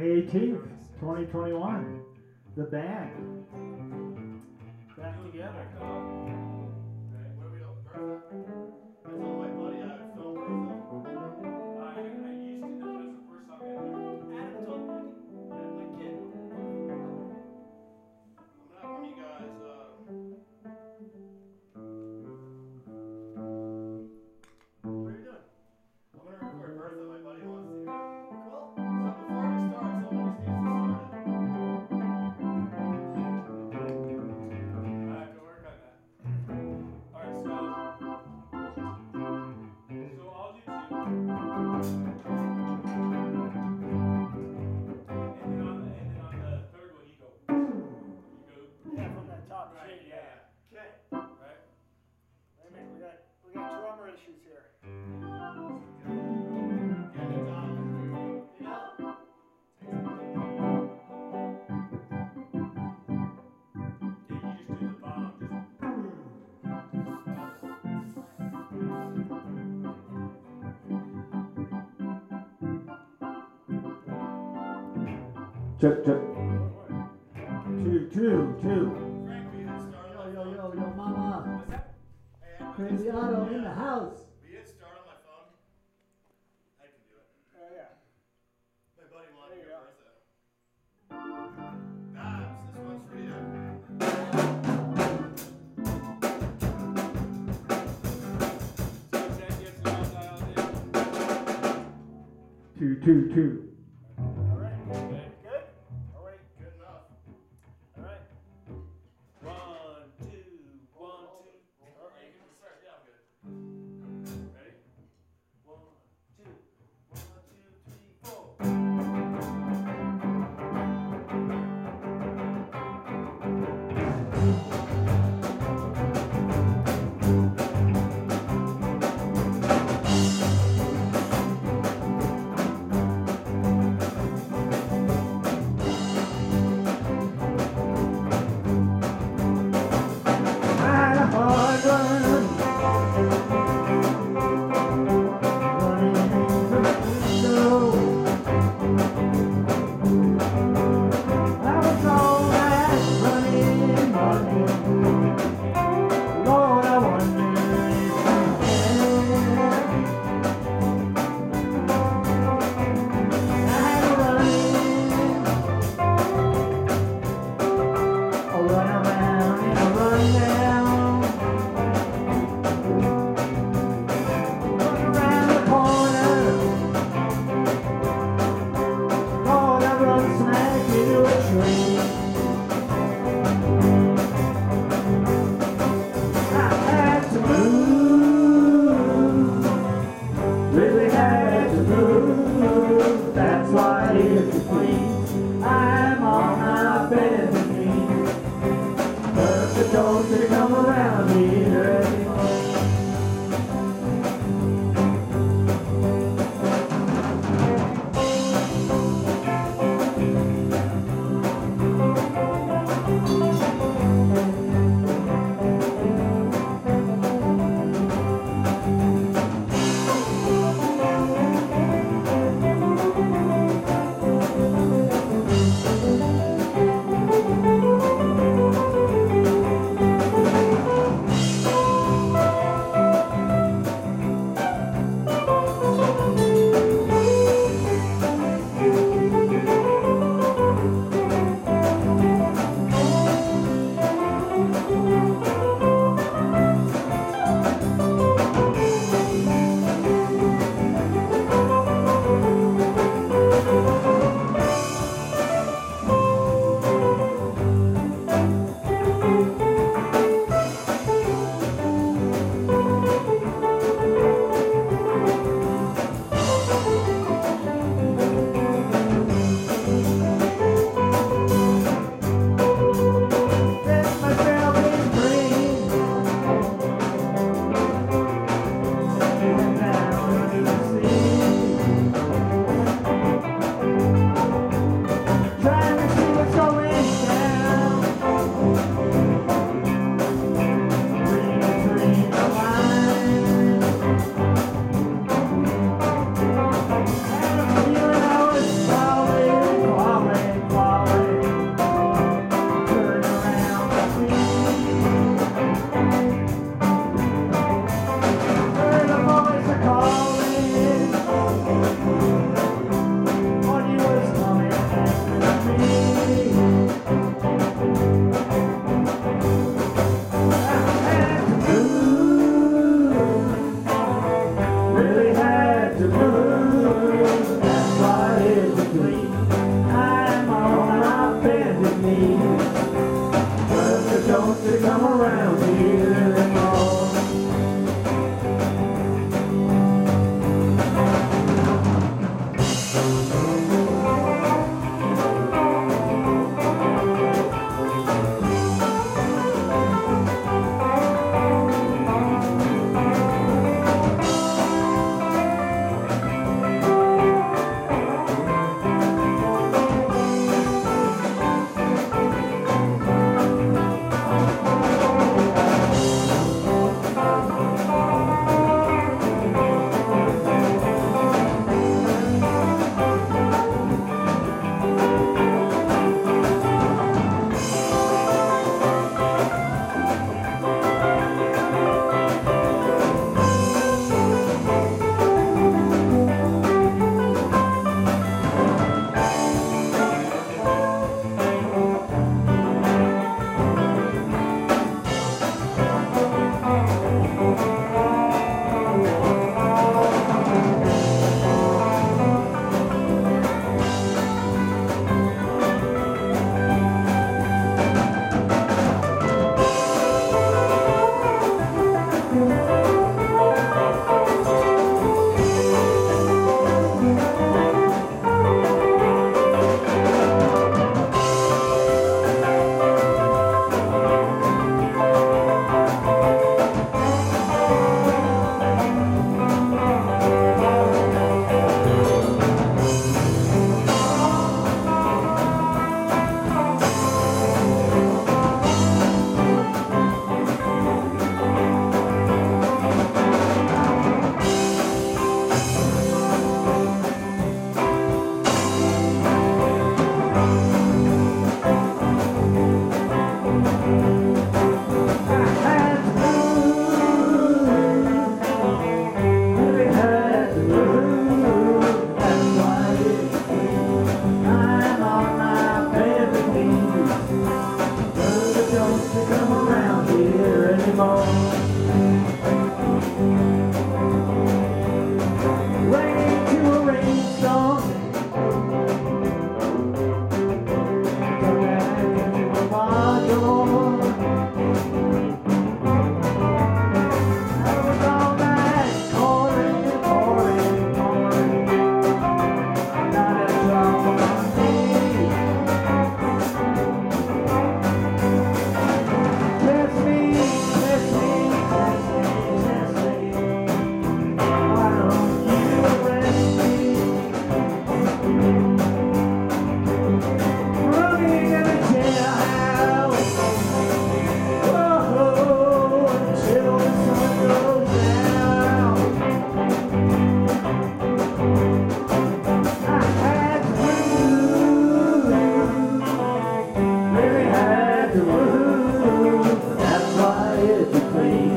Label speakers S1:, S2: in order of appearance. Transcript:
S1: May 18th, 2021. The band. Back together. Check, check. Two, two, two.
S2: Crazy oTTo in the house.
S3: We hit start on my phone. I can do it.
S4: Oh, yeah.
S3: My buddy wanted to
S4: hear
S3: Bertha. Babs, this one's for you.
S1: Two, two, two.
S3: clean.